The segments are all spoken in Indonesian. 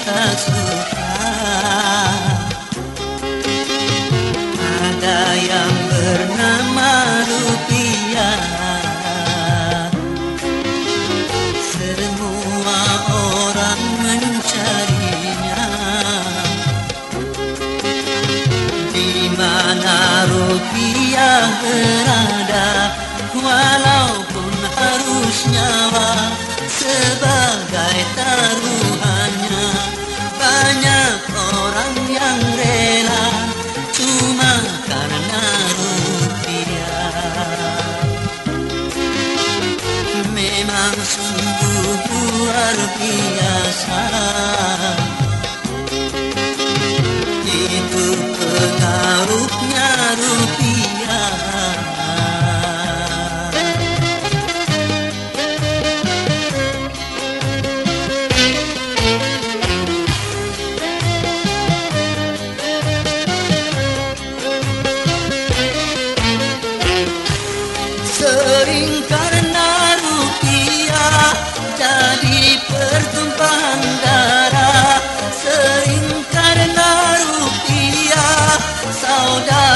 tak suka. Ada yang bernama rupiah. Semua orang mencarinya. Di mana rupiah berada? Walaupun harus nyawa sebagai taruhannya. Banyak orang yang rela cuma karena rupiah. Memang sungguh luar biasa out.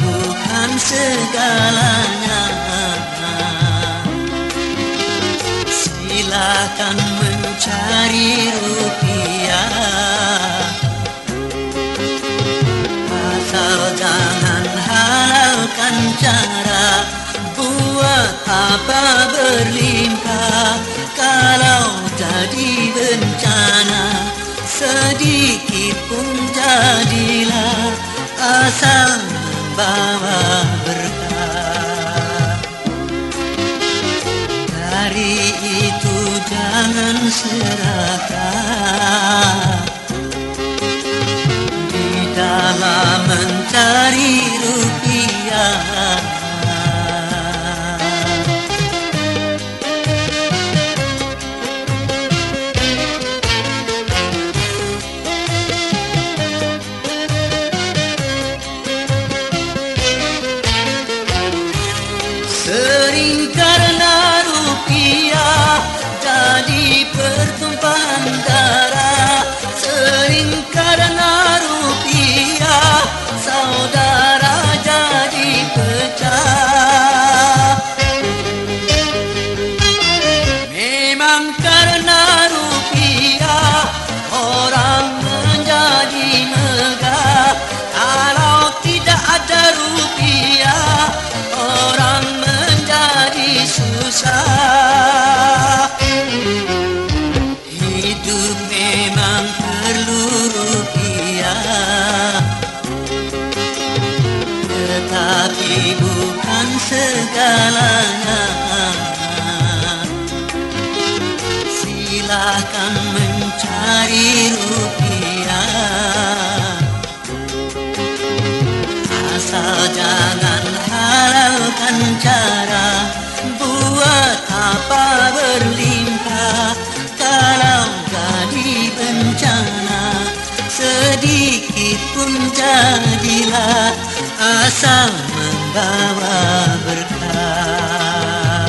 Bukan segalanya. Silakan mencari rupiah. Asal jangan halalkan cara Buat apa berlimpah. Kalau jadi bencana Sedikit pun jadilah Asal membawa berkah Dari itu jangan serakah di dalam mencari rupiah Bukan segalanya. Silakan mencari rupiah. Asal jangan halalkan cara Buat apa berlimpah. Kalau jadi bencana Sedikit pun jadilah Asal membawa berkah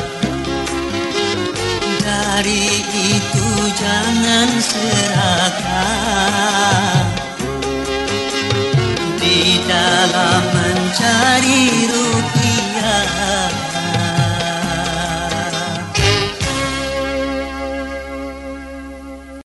Dari itu jangan serahkan.